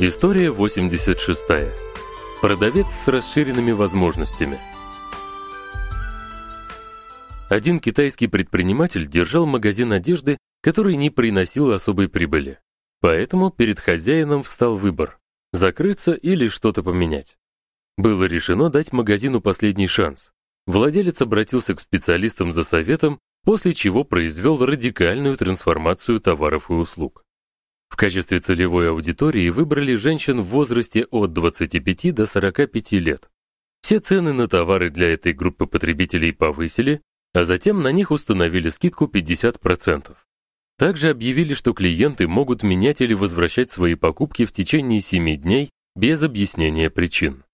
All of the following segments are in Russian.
История 86. Продавец с расширенными возможностями. Один китайский предприниматель держал магазин одежды, который не приносил особой прибыли. Поэтому перед хозяином встал выбор: закрыться или что-то поменять. Было решено дать магазину последний шанс. Владелец обратился к специалистам за советом, после чего произвел радикальную трансформацию товаров и услуг. В качестве целевой аудитории выбрали женщин в возрасте от 25 до 45 лет. Все цены на товары для этой группы потребителей повысили, а затем на них установили скидку 50%. Также объявили, что клиенты могут менять или возвращать свои покупки в течение 7 дней без объяснения причин.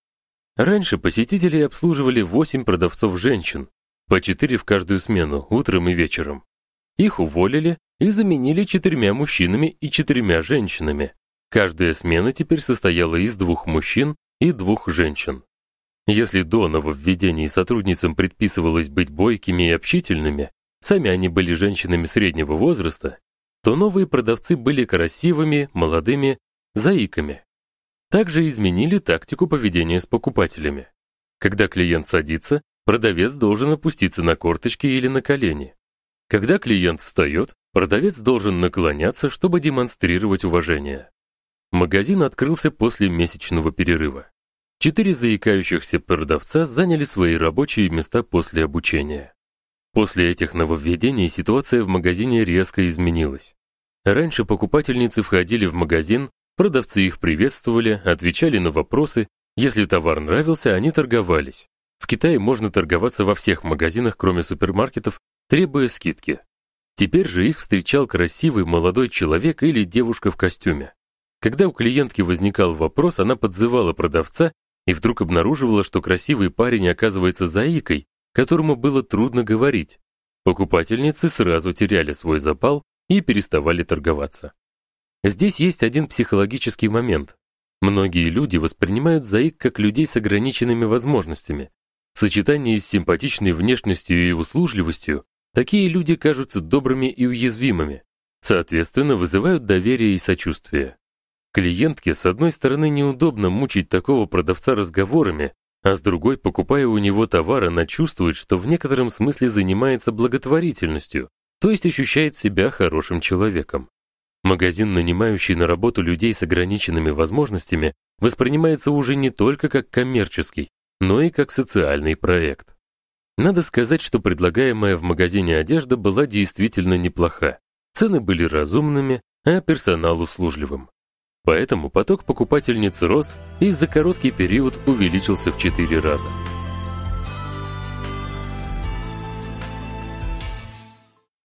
Раньше посетителей обслуживали 8 продавцов-женщин, по 4 в каждую смену, утром и вечером. Их уволили и заменили четырьмя мужчинами и четырьмя женщинами. Каждая смена теперь состояла из двух мужчин и двух женщин. Если до нововведений сотрудницам предписывалось быть бойкими и общительными, сами они были женщинами среднего возраста, то новые продавцы были красивыми, молодыми, заиками. Также изменили тактику поведения с покупателями. Когда клиент садится, продавец должен опуститься на корточки или на колени. Когда клиент встает, продавец должен наклоняться, чтобы демонстрировать уважение. Магазин открылся после месячного перерыва. Четыре заикающихся продавца заняли свои рабочие места после обучения. После этих нововведений ситуация в магазине резко изменилась. Раньше покупательницы входили в магазин, продавцы их приветствовали, отвечали на вопросы, если товар нравился, они торговались. В Китае можно торговаться во всех магазинах, кроме супермаркетов, требуя скидки. Теперь же их встречал красивый молодой человек или девушка в костюме. Когда у клиентки возникал вопрос, она подзывала продавца и вдруг обнаруживала, что красивый парень оказывается заикой, которому было трудно говорить. Покупательницы сразу теряли свой запал и переставали торговаться. Здесь есть один психологический момент. Многие люди воспринимают заик как людей с ограниченными возможностями. В сочетании с симпатичной внешностью и услужливостью Такие люди кажутся добрыми и уязвимыми, соответственно, вызывают доверие и сочувствие. Клиентке с одной стороны неудобно мучить такого продавца разговорами, а с другой, покупая у него товар, она чувствует, что в некотором смысле занимается благотворительностью, то есть ощущает себя хорошим человеком. Магазин, нанимающий на работу людей с ограниченными возможностями, воспринимается уже не только как коммерческий, но и как социальный проект. Надо сказать, что предлагаемая в магазине одежда была действительно неплоха. Цены были разумными, а персонал услужливым. Поэтому поток покупательниц рос и за короткий период увеличился в 4 раза.